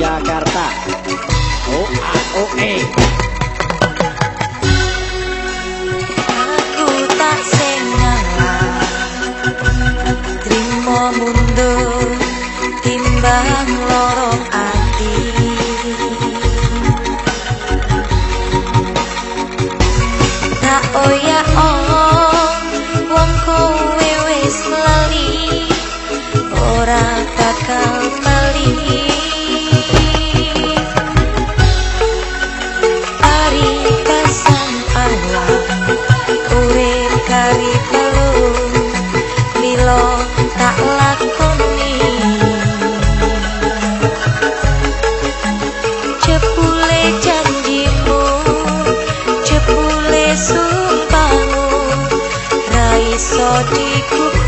Jakarta. OAOE Aku tak sengalah Terima Terima kasih.